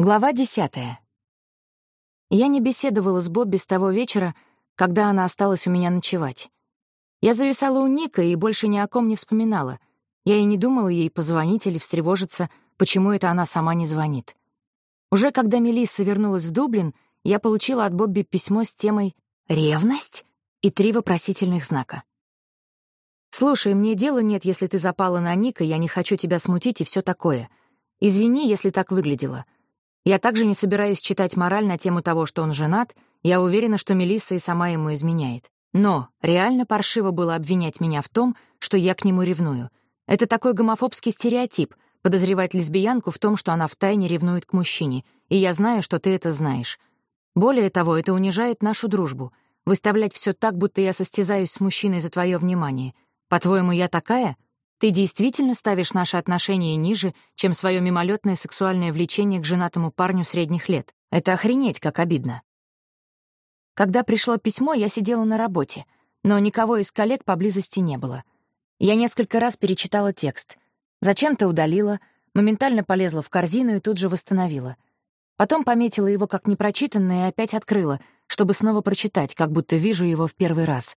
Глава десятая. Я не беседовала с Бобби с того вечера, когда она осталась у меня ночевать. Я зависала у Ника и больше ни о ком не вспоминала. Я и не думала ей позвонить или встревожиться, почему это она сама не звонит. Уже когда Мелисса вернулась в Дублин, я получила от Бобби письмо с темой «Ревность?» и три вопросительных знака. «Слушай, мне дела нет, если ты запала на Ника, я не хочу тебя смутить и все такое. Извини, если так выглядело. Я также не собираюсь читать мораль на тему того, что он женат, я уверена, что Мелисса и сама ему изменяет. Но реально паршиво было обвинять меня в том, что я к нему ревную. Это такой гомофобский стереотип — подозревать лесбиянку в том, что она втайне ревнует к мужчине, и я знаю, что ты это знаешь. Более того, это унижает нашу дружбу. Выставлять все так, будто я состязаюсь с мужчиной за твое внимание. По-твоему, я такая? Ты действительно ставишь наши отношения ниже, чем свое мимолетное сексуальное влечение к женатому парню средних лет. Это охренеть, как обидно. Когда пришло письмо, я сидела на работе, но никого из коллег поблизости не было. Я несколько раз перечитала текст. Зачем-то удалила, моментально полезла в корзину и тут же восстановила. Потом пометила его как непрочитанное и опять открыла, чтобы снова прочитать, как будто вижу его в первый раз.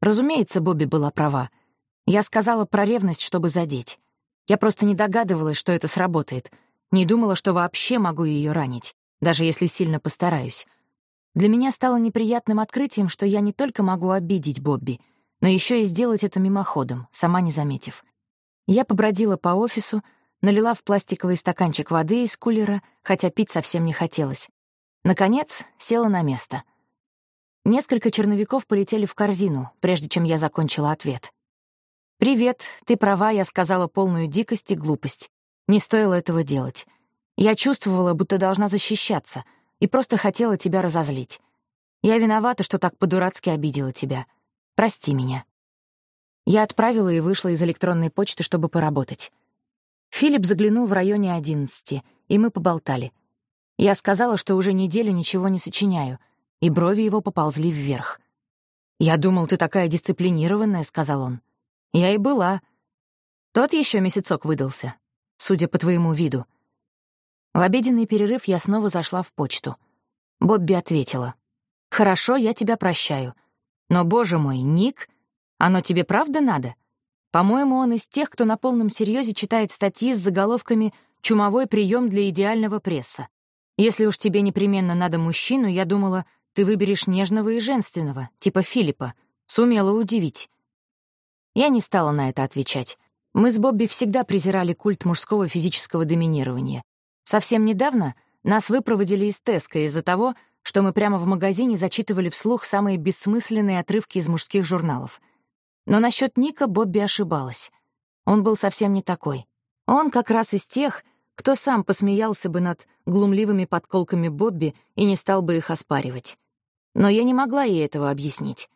Разумеется, Бобби была права — я сказала про ревность, чтобы задеть. Я просто не догадывалась, что это сработает. Не думала, что вообще могу ее ранить, даже если сильно постараюсь. Для меня стало неприятным открытием, что я не только могу обидеть Бобби, но еще и сделать это мимоходом, сама не заметив. Я побродила по офису, налила в пластиковый стаканчик воды из кулера, хотя пить совсем не хотелось. Наконец, села на место. Несколько черновиков полетели в корзину, прежде чем я закончила ответ. «Привет, ты права, я сказала полную дикость и глупость. Не стоило этого делать. Я чувствовала, будто должна защищаться, и просто хотела тебя разозлить. Я виновата, что так по-дурацки обидела тебя. Прости меня». Я отправила и вышла из электронной почты, чтобы поработать. Филипп заглянул в районе одиннадцати, и мы поболтали. Я сказала, что уже неделю ничего не сочиняю, и брови его поползли вверх. «Я думал, ты такая дисциплинированная», — сказал он. Я и была. Тот еще месяцок выдался, судя по твоему виду. В обеденный перерыв я снова зашла в почту. Бобби ответила. «Хорошо, я тебя прощаю. Но, боже мой, Ник, оно тебе правда надо? По-моему, он из тех, кто на полном серьезе читает статьи с заголовками «Чумовой прием для идеального пресса». Если уж тебе непременно надо мужчину, я думала, ты выберешь нежного и женственного, типа Филиппа. Сумела удивить. Я не стала на это отвечать. Мы с Бобби всегда презирали культ мужского физического доминирования. Совсем недавно нас выпроводили из Теска из-за того, что мы прямо в магазине зачитывали вслух самые бессмысленные отрывки из мужских журналов. Но насчет Ника Бобби ошибалась. Он был совсем не такой. Он как раз из тех, кто сам посмеялся бы над глумливыми подколками Бобби и не стал бы их оспаривать. Но я не могла ей этого объяснить.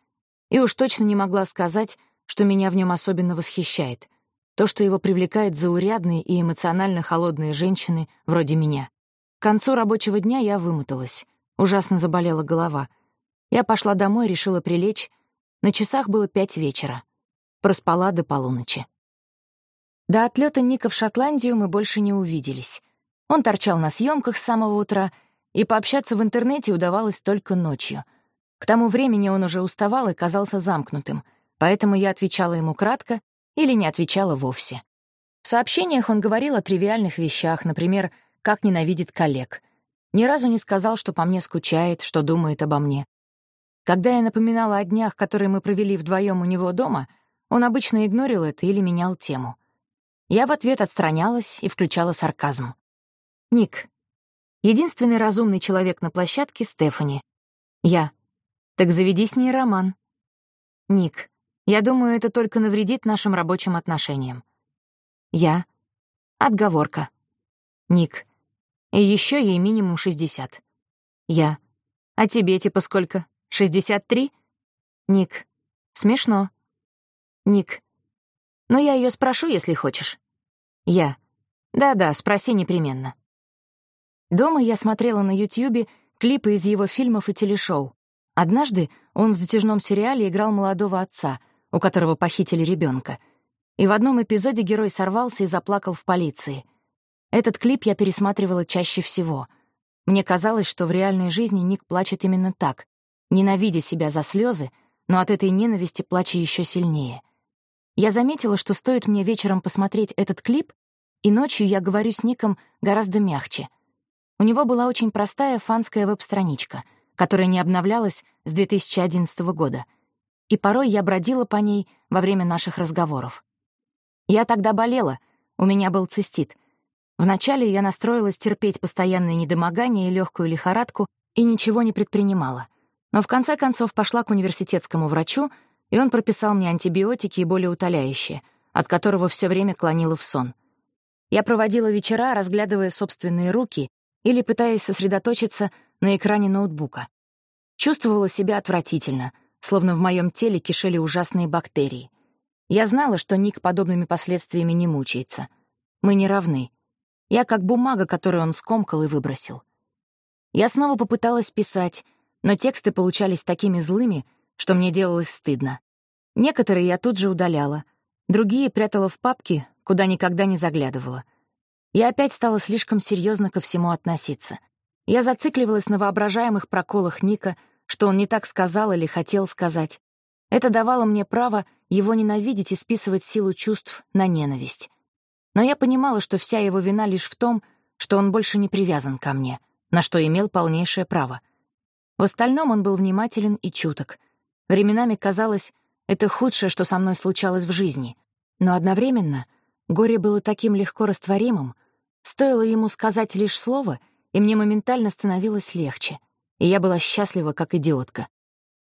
И уж точно не могла сказать, что меня в нем особенно восхищает. То, что его привлекают заурядные и эмоционально холодные женщины вроде меня. К концу рабочего дня я вымоталась. Ужасно заболела голова. Я пошла домой, решила прилечь. На часах было пять вечера. Проспала до полуночи. До отлета Ника в Шотландию мы больше не увиделись. Он торчал на съемках с самого утра, и пообщаться в интернете удавалось только ночью. К тому времени он уже уставал и казался замкнутым — поэтому я отвечала ему кратко или не отвечала вовсе. В сообщениях он говорил о тривиальных вещах, например, как ненавидит коллег. Ни разу не сказал, что по мне скучает, что думает обо мне. Когда я напоминала о днях, которые мы провели вдвоем у него дома, он обычно игнорил это или менял тему. Я в ответ отстранялась и включала сарказм. «Ник, единственный разумный человек на площадке — Стефани. Я. Так заведи с ней роман. Ник, я думаю, это только навредит нашим рабочим отношениям. Я. Отговорка. Ник. И еще ей минимум 60. Я. А тебе типа сколько? 63? Ник. Смешно. Ник. Ну, я ее спрошу, если хочешь. Я. Да-да, спроси непременно. Дома я смотрела на Ютьюбе клипы из его фильмов и телешоу. Однажды он в затяжном сериале играл молодого отца — у которого похитили ребенка. И в одном эпизоде герой сорвался и заплакал в полиции. Этот клип я пересматривала чаще всего. Мне казалось, что в реальной жизни Ник плачет именно так, ненавидя себя за слезы, но от этой ненависти плача еще сильнее. Я заметила, что стоит мне вечером посмотреть этот клип, и ночью я говорю с Ником гораздо мягче. У него была очень простая фанская веб-страничка, которая не обновлялась с 2011 года, и порой я бродила по ней во время наших разговоров. Я тогда болела, у меня был цистит. Вначале я настроилась терпеть постоянное недомогание и легкую лихорадку и ничего не предпринимала. Но в конце концов пошла к университетскому врачу, и он прописал мне антибиотики и болеутоляющие, от которого все время клонило в сон. Я проводила вечера, разглядывая собственные руки или пытаясь сосредоточиться на экране ноутбука. Чувствовала себя отвратительно, словно в моем теле кишели ужасные бактерии. Я знала, что Ник подобными последствиями не мучается. Мы не равны. Я как бумага, которую он скомкал и выбросил. Я снова попыталась писать, но тексты получались такими злыми, что мне делалось стыдно. Некоторые я тут же удаляла, другие прятала в папки, куда никогда не заглядывала. Я опять стала слишком серьезно ко всему относиться. Я зацикливалась на воображаемых проколах Ника, что он не так сказал или хотел сказать. Это давало мне право его ненавидеть и списывать силу чувств на ненависть. Но я понимала, что вся его вина лишь в том, что он больше не привязан ко мне, на что имел полнейшее право. В остальном он был внимателен и чуток. Временами казалось, это худшее, что со мной случалось в жизни. Но одновременно — Горе было таким легко растворимым. Стоило ему сказать лишь слово, и мне моментально становилось легче. И я была счастлива, как идиотка.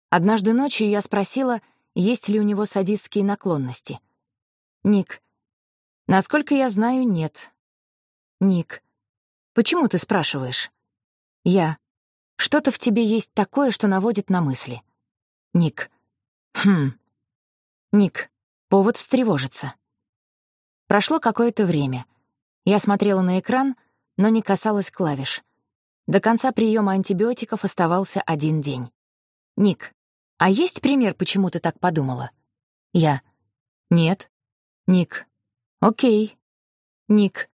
Однажды ночью я спросила, есть ли у него садистские наклонности. «Ник, насколько я знаю, нет». «Ник, почему ты спрашиваешь?» «Я. Что-то в тебе есть такое, что наводит на мысли». «Ник. Хм. Ник, повод встревожиться». Прошло какое-то время. Я смотрела на экран, но не касалась клавиш. До конца приема антибиотиков оставался один день. «Ник, а есть пример, почему ты так подумала?» Я. «Нет». «Ник. Окей». «Ник.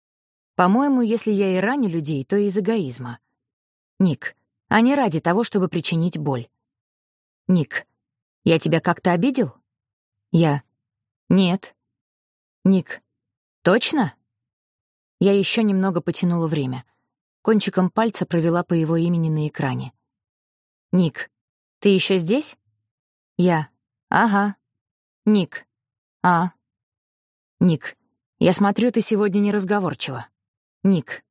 По-моему, если я и раню людей, то из эгоизма». «Ник. А не ради того, чтобы причинить боль». «Ник. Я тебя как-то обидел?» Я. «Нет». «Ник. «Точно?» Я еще немного потянула время. Кончиком пальца провела по его имени на экране. «Ник, ты еще здесь?» «Я. Ага. Ник. А. Ник, я смотрю, ты сегодня неразговорчива. Ник.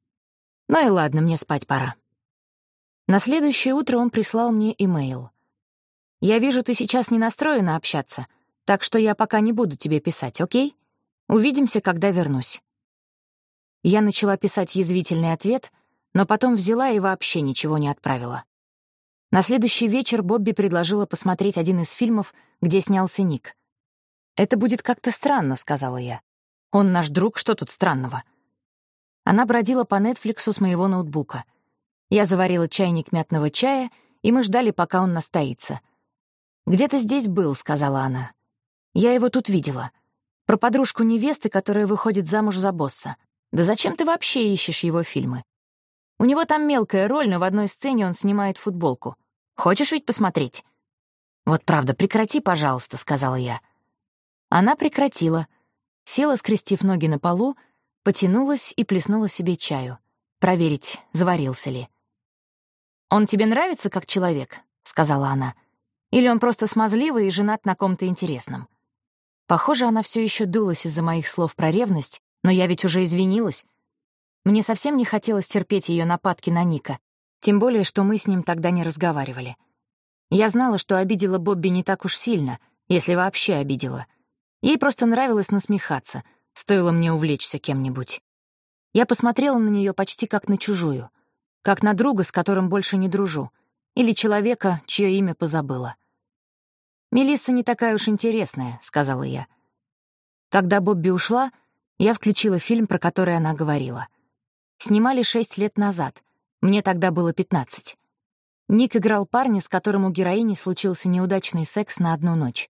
Ну и ладно, мне спать пора». На следующее утро он прислал мне имейл. «Я вижу, ты сейчас не настроена общаться, так что я пока не буду тебе писать, окей?» Увидимся, когда вернусь». Я начала писать язвительный ответ, но потом взяла и вообще ничего не отправила. На следующий вечер Бобби предложила посмотреть один из фильмов, где снялся Ник. «Это будет как-то странно», — сказала я. «Он наш друг, что тут странного?» Она бродила по Нетфликсу с моего ноутбука. Я заварила чайник мятного чая, и мы ждали, пока он настоится. «Где-то здесь был», — сказала она. «Я его тут видела. Про подружку невесты, которая выходит замуж за босса. Да зачем ты вообще ищешь его фильмы? У него там мелкая роль, но в одной сцене он снимает футболку. Хочешь ведь посмотреть? Вот правда, прекрати, пожалуйста, сказала я. Она прекратила. Села, скрестив ноги на полу, потянулась и плеснула себе чаю. Проверить, заварился ли. «Он тебе нравится как человек?» — сказала она. «Или он просто смазливый и женат на ком-то интересном?» Похоже, она все еще дулась из-за моих слов про ревность, но я ведь уже извинилась. Мне совсем не хотелось терпеть ее нападки на Ника, тем более, что мы с ним тогда не разговаривали. Я знала, что обидела Бобби не так уж сильно, если вообще обидела. Ей просто нравилось насмехаться, стоило мне увлечься кем-нибудь. Я посмотрела на нее почти как на чужую, как на друга, с которым больше не дружу, или человека, чье имя позабыла. «Мелисса не такая уж интересная», — сказала я. Когда Бобби ушла, я включила фильм, про который она говорила. Снимали шесть лет назад. Мне тогда было пятнадцать. Ник играл парня, с которым у героини случился неудачный секс на одну ночь.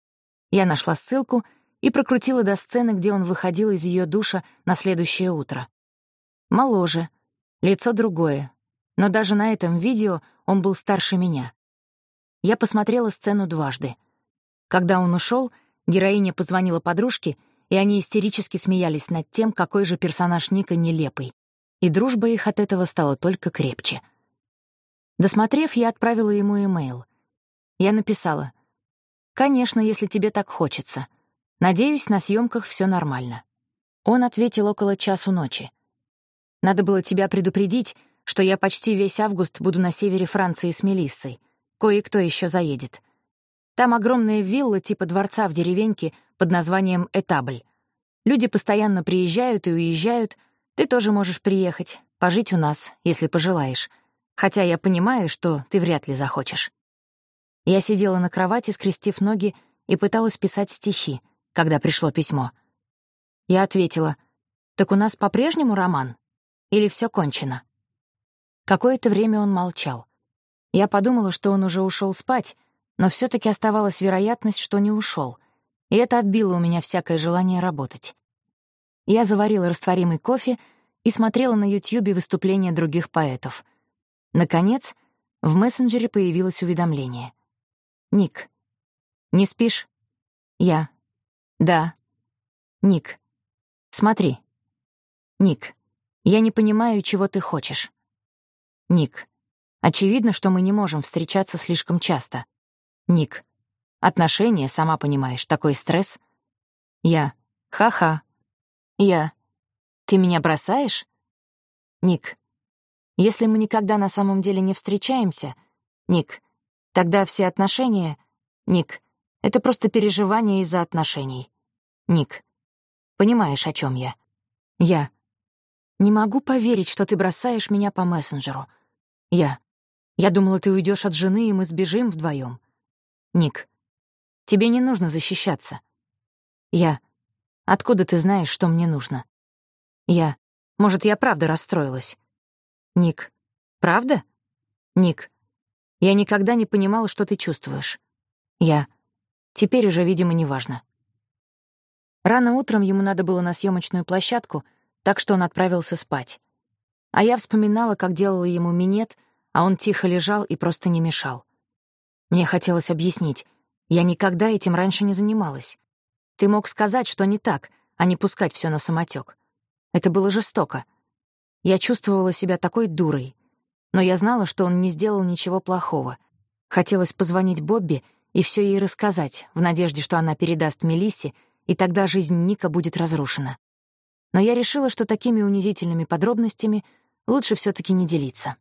Я нашла ссылку и прокрутила до сцены, где он выходил из ее душа на следующее утро. Моложе, лицо другое, но даже на этом видео он был старше меня. Я посмотрела сцену дважды. Когда он ушел, героиня позвонила подружке, и они истерически смеялись над тем, какой же персонаж Ника нелепый. И дружба их от этого стала только крепче. Досмотрев, я отправила ему имейл. Я написала, «Конечно, если тебе так хочется. Надеюсь, на съемках все нормально». Он ответил около часу ночи. «Надо было тебя предупредить, что я почти весь август буду на севере Франции с Мелиссой. Кое-кто еще заедет. Там огромная вилла типа дворца в деревеньке под названием Этабль. Люди постоянно приезжают и уезжают. Ты тоже можешь приехать, пожить у нас, если пожелаешь. Хотя я понимаю, что ты вряд ли захочешь. Я сидела на кровати, скрестив ноги, и пыталась писать стихи, когда пришло письмо. Я ответила, «Так у нас по-прежнему роман? Или все кончено?» Какое-то время он молчал. Я подумала, что он уже ушел спать, но все таки оставалась вероятность, что не ушел, и это отбило у меня всякое желание работать. Я заварила растворимый кофе и смотрела на Ютьюбе выступления других поэтов. Наконец, в мессенджере появилось уведомление. «Ник, не спишь?» «Я». «Да». «Ник, смотри». «Ник, я не понимаю, чего ты хочешь». «Ник, очевидно, что мы не можем встречаться слишком часто». «Ник, отношения, сама понимаешь, такой стресс». «Я». «Ха-ха». «Я». «Ты меня бросаешь?» «Ник, если мы никогда на самом деле не встречаемся, Ник, тогда все отношения... Ник, это просто переживание из-за отношений. Ник, понимаешь, о чем я? Я. Не могу поверить, что ты бросаешь меня по мессенджеру. Я. Я думала, ты уйдешь от жены, и мы сбежим вдвоем. Ник, тебе не нужно защищаться. Я. Откуда ты знаешь, что мне нужно? Я. Может, я правда расстроилась? Ник. Правда? Ник. Я никогда не понимала, что ты чувствуешь. Я. Теперь уже, видимо, неважно. Рано утром ему надо было на съемочную площадку, так что он отправился спать. А я вспоминала, как делала ему минет, а он тихо лежал и просто не мешал. Мне хотелось объяснить, я никогда этим раньше не занималась. Ты мог сказать, что не так, а не пускать все на самотек. Это было жестоко. Я чувствовала себя такой дурой. Но я знала, что он не сделал ничего плохого. Хотелось позвонить Бобби и все ей рассказать, в надежде, что она передаст Мелиссе, и тогда жизнь Ника будет разрушена. Но я решила, что такими унизительными подробностями лучше все таки не делиться.